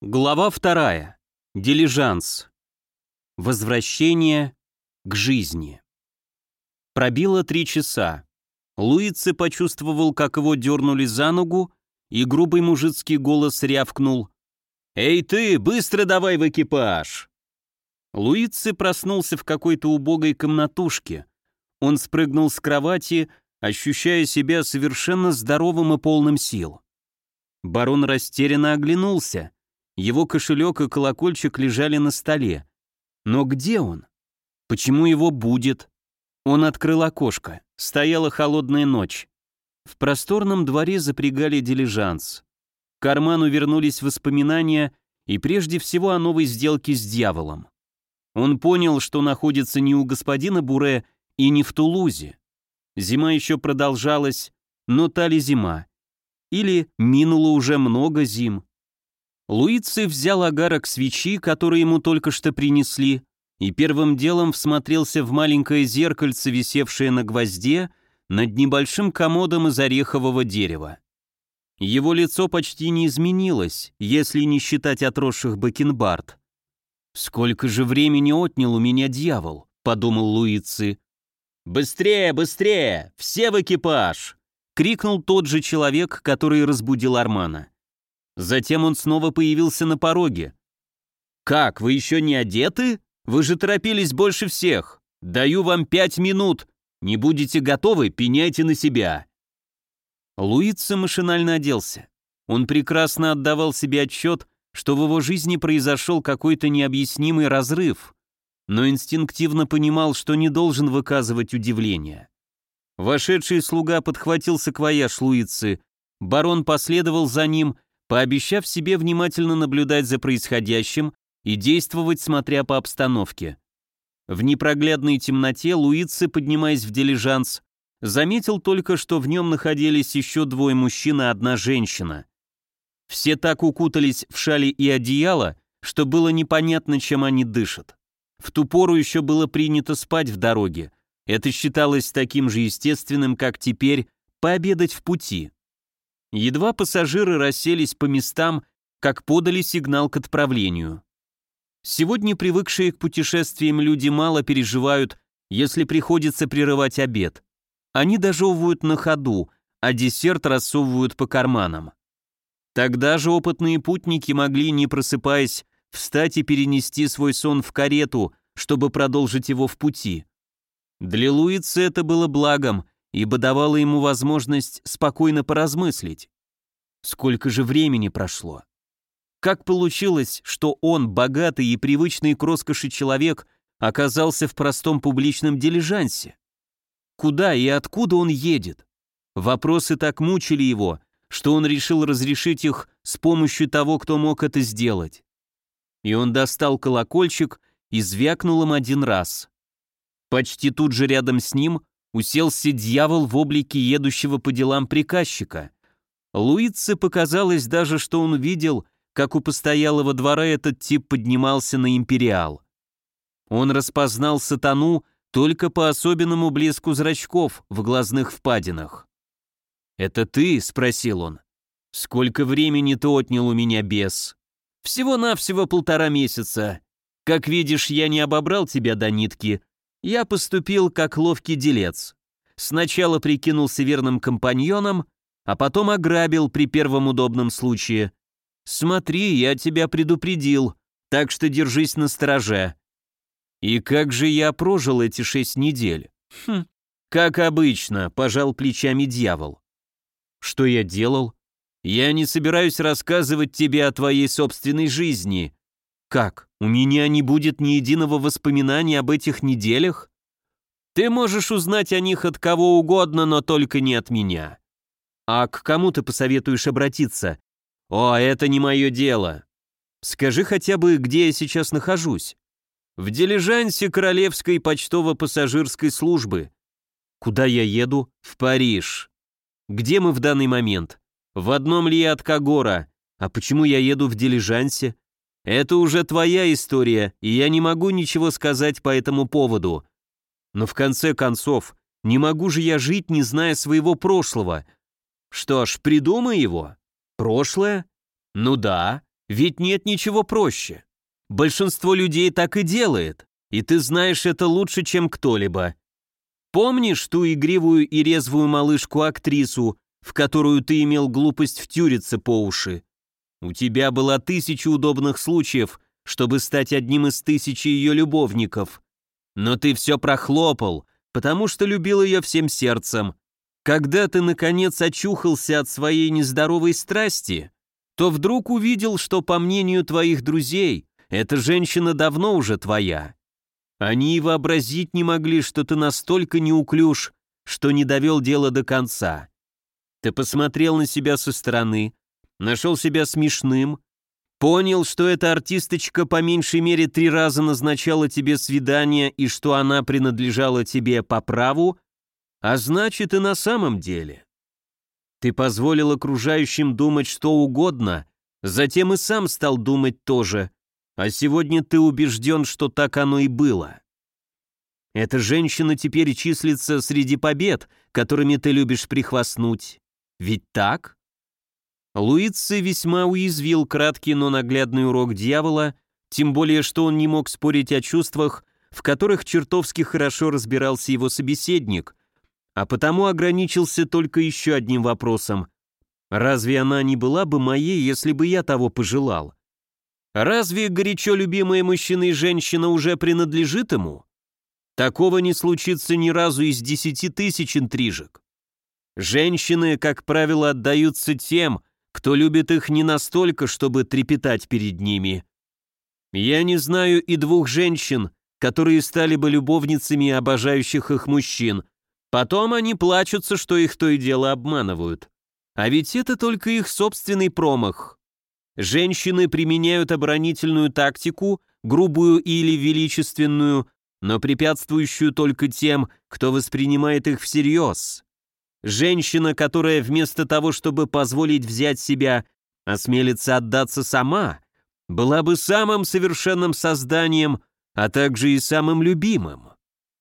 Глава вторая. Дилижанс. Возвращение к жизни. Пробило три часа. Луице почувствовал, как его дернули за ногу, и грубый мужицкий голос рявкнул. «Эй ты, быстро давай в экипаж!» Луице проснулся в какой-то убогой комнатушке. Он спрыгнул с кровати, ощущая себя совершенно здоровым и полным сил. Барон растерянно оглянулся. Его кошелек и колокольчик лежали на столе. Но где он? Почему его будет? Он открыл окошко. Стояла холодная ночь. В просторном дворе запрягали дилижанс. К карману вернулись воспоминания и прежде всего о новой сделке с дьяволом. Он понял, что находится не у господина Буре и не в Тулузе. Зима еще продолжалась, но та ли зима? Или минуло уже много зим? Луици взял агарок свечи, который ему только что принесли, и первым делом всмотрелся в маленькое зеркальце, висевшее на гвозде, над небольшим комодом из орехового дерева. Его лицо почти не изменилось, если не считать отросших бакенбард. «Сколько же времени отнял у меня дьявол?» — подумал Луици. «Быстрее, быстрее! Все в экипаж!» — крикнул тот же человек, который разбудил Армана. Затем он снова появился на пороге. «Как, вы еще не одеты? Вы же торопились больше всех. Даю вам пять минут. Не будете готовы, пеняйте на себя». Луица машинально оделся. Он прекрасно отдавал себе отчет, что в его жизни произошел какой-то необъяснимый разрыв, но инстинктивно понимал, что не должен выказывать удивление. Вошедший слуга подхватил саквояж Луицы, барон последовал за ним пообещав себе внимательно наблюдать за происходящим и действовать, смотря по обстановке. В непроглядной темноте Луицы, поднимаясь в дилижанс, заметил только, что в нем находились еще двое мужчин и одна женщина. Все так укутались в шали и одеяло, что было непонятно, чем они дышат. В ту пору еще было принято спать в дороге. Это считалось таким же естественным, как теперь пообедать в пути. Едва пассажиры расселись по местам, как подали сигнал к отправлению. Сегодня привыкшие к путешествиям люди мало переживают, если приходится прерывать обед. Они дожевывают на ходу, а десерт рассовывают по карманам. Тогда же опытные путники могли, не просыпаясь, встать и перенести свой сон в карету, чтобы продолжить его в пути. Для Луица это было благом, ибо давало ему возможность спокойно поразмыслить. Сколько же времени прошло? Как получилось, что он, богатый и привычный к роскоши человек, оказался в простом публичном дилижансе? Куда и откуда он едет? Вопросы так мучили его, что он решил разрешить их с помощью того, кто мог это сделать. И он достал колокольчик и звякнул им один раз. Почти тут же рядом с ним уселся дьявол в облике едущего по делам приказчика. Луице показалось даже, что он видел, как у постоялого двора этот тип поднимался на империал. Он распознал сатану только по особенному блеску зрачков в глазных впадинах. «Это ты?» — спросил он. «Сколько времени ты отнял у меня, бес?» «Всего-навсего полтора месяца. Как видишь, я не обобрал тебя до нитки, я поступил как ловкий делец. Сначала прикинулся верным компаньоном, а потом ограбил при первом удобном случае. Смотри, я тебя предупредил, так что держись на стороже. И как же я прожил эти шесть недель? Хм, как обычно, пожал плечами дьявол. Что я делал? Я не собираюсь рассказывать тебе о твоей собственной жизни. Как? У меня не будет ни единого воспоминания об этих неделях? Ты можешь узнать о них от кого угодно, но только не от меня. А к кому ты посоветуешь обратиться? О, это не мое дело. Скажи хотя бы, где я сейчас нахожусь. В дилижансе Королевской почтово-пассажирской службы. Куда я еду? В Париж. Где мы в данный момент? В одном ли я от Кагора? А почему я еду в дилижансе? Это уже твоя история, и я не могу ничего сказать по этому поводу. Но в конце концов, не могу же я жить, не зная своего прошлого. Что ж, придумай его. Прошлое? Ну да. Ведь нет ничего проще. Большинство людей так и делает, и ты знаешь это лучше, чем кто-либо. Помнишь ту игривую и резвую малышку-актрису, в которую ты имел глупость втюриться по уши? У тебя было тысяча удобных случаев, чтобы стать одним из тысячи ее любовников. Но ты все прохлопал, потому что любил ее всем сердцем. Когда ты, наконец, очухался от своей нездоровой страсти, то вдруг увидел, что, по мнению твоих друзей, эта женщина давно уже твоя. Они и вообразить не могли, что ты настолько неуклюж, что не довел дело до конца. Ты посмотрел на себя со стороны, нашел себя смешным, понял, что эта артисточка по меньшей мере три раза назначала тебе свидание и что она принадлежала тебе по праву, а значит и на самом деле. Ты позволил окружающим думать что угодно, затем и сам стал думать тоже, а сегодня ты убежден, что так оно и было. Эта женщина теперь числится среди побед, которыми ты любишь прихвастнуть. Ведь так? Луици весьма уязвил краткий, но наглядный урок дьявола, тем более, что он не мог спорить о чувствах, в которых чертовски хорошо разбирался его собеседник, а потому ограничился только еще одним вопросом. Разве она не была бы моей, если бы я того пожелал? Разве горячо любимая мужчина и женщина уже принадлежит ему? Такого не случится ни разу из десяти тысяч интрижек. Женщины, как правило, отдаются тем, кто любит их не настолько, чтобы трепетать перед ними. Я не знаю и двух женщин, которые стали бы любовницами обожающих их мужчин. Потом они плачутся, что их то и дело обманывают. А ведь это только их собственный промах. Женщины применяют оборонительную тактику, грубую или величественную, но препятствующую только тем, кто воспринимает их всерьез. Женщина, которая вместо того, чтобы позволить взять себя, осмелится отдаться сама, была бы самым совершенным созданием, а также и самым любимым.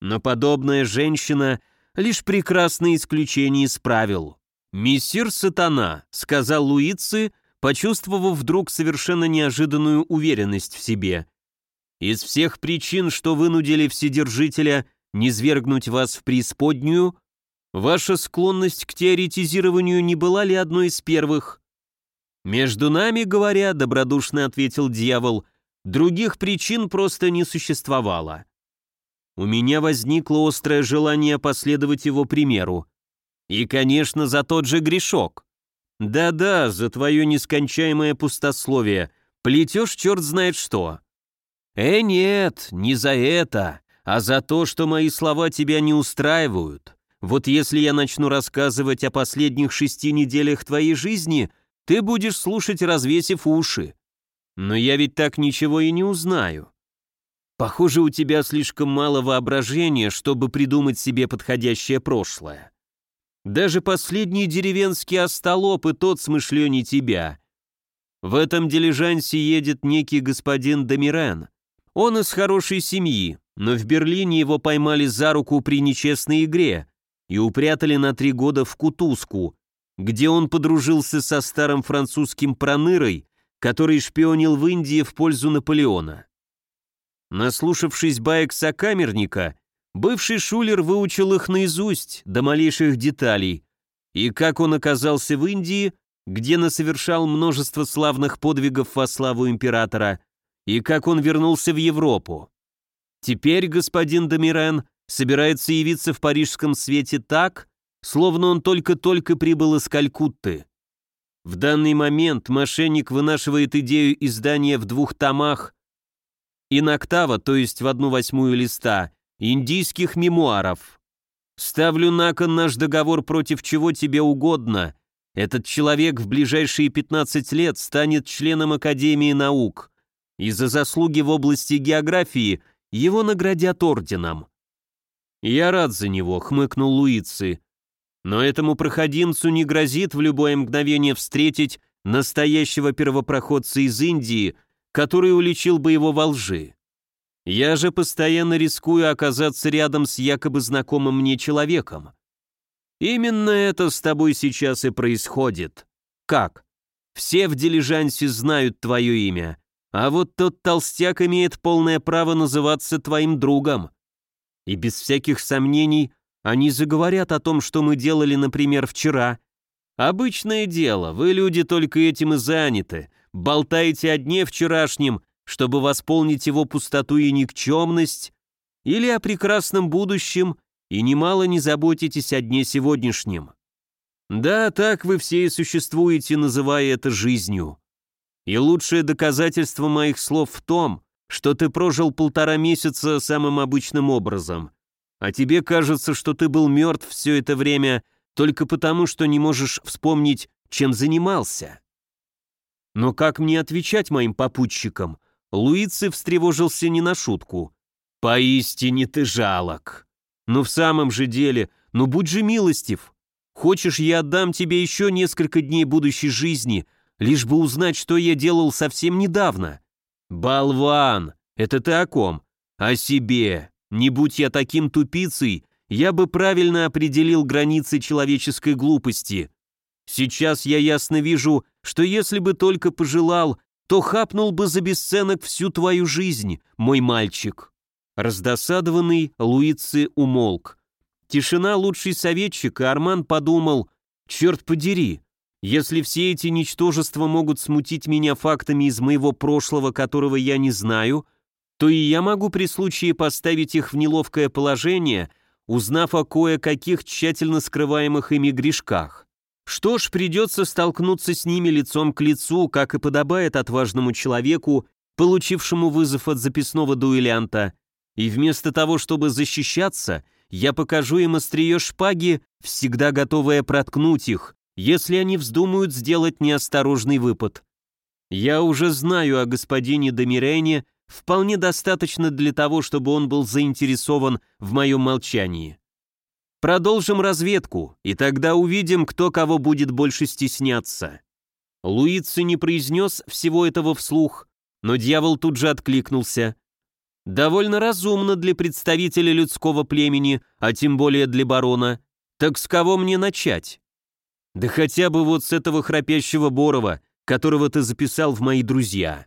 Но подобная женщина — лишь прекрасное исключение из правил. «Мессир Сатана», — сказал Луицы, почувствовав вдруг совершенно неожиданную уверенность в себе. «Из всех причин, что вынудили Вседержителя низвергнуть вас в преисподнюю, ваша склонность к теоретизированию не была ли одной из первых?» «Между нами, говоря, — добродушно ответил дьявол, — других причин просто не существовало. У меня возникло острое желание последовать его примеру. И, конечно, за тот же грешок. Да-да, за твое нескончаемое пустословие. Плетешь черт знает что. Э, нет, не за это, а за то, что мои слова тебя не устраивают. Вот если я начну рассказывать о последних шести неделях твоей жизни, ты будешь слушать, развесив уши. Но я ведь так ничего и не узнаю. Похоже, у тебя слишком мало воображения, чтобы придумать себе подходящее прошлое. Даже последний деревенский остолоп и тот смышлений тебя. В этом дилижансе едет некий господин Домирен. Он из хорошей семьи, но в Берлине его поймали за руку при нечестной игре и упрятали на три года в Кутузку, где он подружился со старым французским пронырой, который шпионил в Индии в пользу Наполеона. Наслушавшись баек сокамерника, Бывший шулер выучил их наизусть, до малейших деталей, и как он оказался в Индии, где насовершал множество славных подвигов во славу императора, и как он вернулся в Европу. Теперь господин Домирен собирается явиться в парижском свете так, словно он только-только прибыл из Калькутты. В данный момент мошенник вынашивает идею издания в двух томах иноктава, то есть в одну восьмую листа, индийских мемуаров. Ставлю на кон наш договор против чего тебе угодно. Этот человек в ближайшие 15 лет станет членом Академии наук. И за заслуги в области географии его наградят орденом. Я рад за него, хмыкнул Луицы. Но этому проходимцу не грозит в любое мгновение встретить настоящего первопроходца из Индии, который уличил бы его во лжи. Я же постоянно рискую оказаться рядом с якобы знакомым мне человеком. Именно это с тобой сейчас и происходит. Как? Все в дилижансе знают твое имя, а вот тот толстяк имеет полное право называться твоим другом. И без всяких сомнений они заговорят о том, что мы делали, например, вчера. Обычное дело, вы люди только этим и заняты, болтаете о дне вчерашнем, чтобы восполнить его пустоту и никчемность, или о прекрасном будущем, и немало не заботитесь о дне сегодняшнем. Да, так вы все и существуете, называя это жизнью. И лучшее доказательство моих слов в том, что ты прожил полтора месяца самым обычным образом, а тебе кажется, что ты был мертв все это время только потому, что не можешь вспомнить, чем занимался. Но как мне отвечать моим попутчикам? Луици встревожился не на шутку. «Поистине ты жалок. Ну в самом же деле, ну будь же милостив. Хочешь, я отдам тебе еще несколько дней будущей жизни, лишь бы узнать, что я делал совсем недавно. Болван, это ты о ком? О себе. Не будь я таким тупицей, я бы правильно определил границы человеческой глупости. Сейчас я ясно вижу, что если бы только пожелал, то хапнул бы за бесценок всю твою жизнь, мой мальчик». Раздосадованный, Луици умолк. Тишина лучший советчик, и Арман подумал, черт подери, если все эти ничтожества могут смутить меня фактами из моего прошлого, которого я не знаю, то и я могу при случае поставить их в неловкое положение, узнав о кое-каких тщательно скрываемых ими грешках. Что ж, придется столкнуться с ними лицом к лицу, как и подобает отважному человеку, получившему вызов от записного дуэлянта, и вместо того, чтобы защищаться – я покажу им острие шпаги, всегда готовое проткнуть их, если они вздумают сделать неосторожный выпад. Я уже знаю о господине Домирене вполне достаточно для того, чтобы он был заинтересован в моем молчании. Продолжим разведку, и тогда увидим, кто кого будет больше стесняться. Луици не произнес всего этого вслух, но дьявол тут же откликнулся. Довольно разумно для представителя людского племени, а тем более для барона. Так с кого мне начать? Да хотя бы вот с этого храпящего Борова, которого ты записал в мои друзья.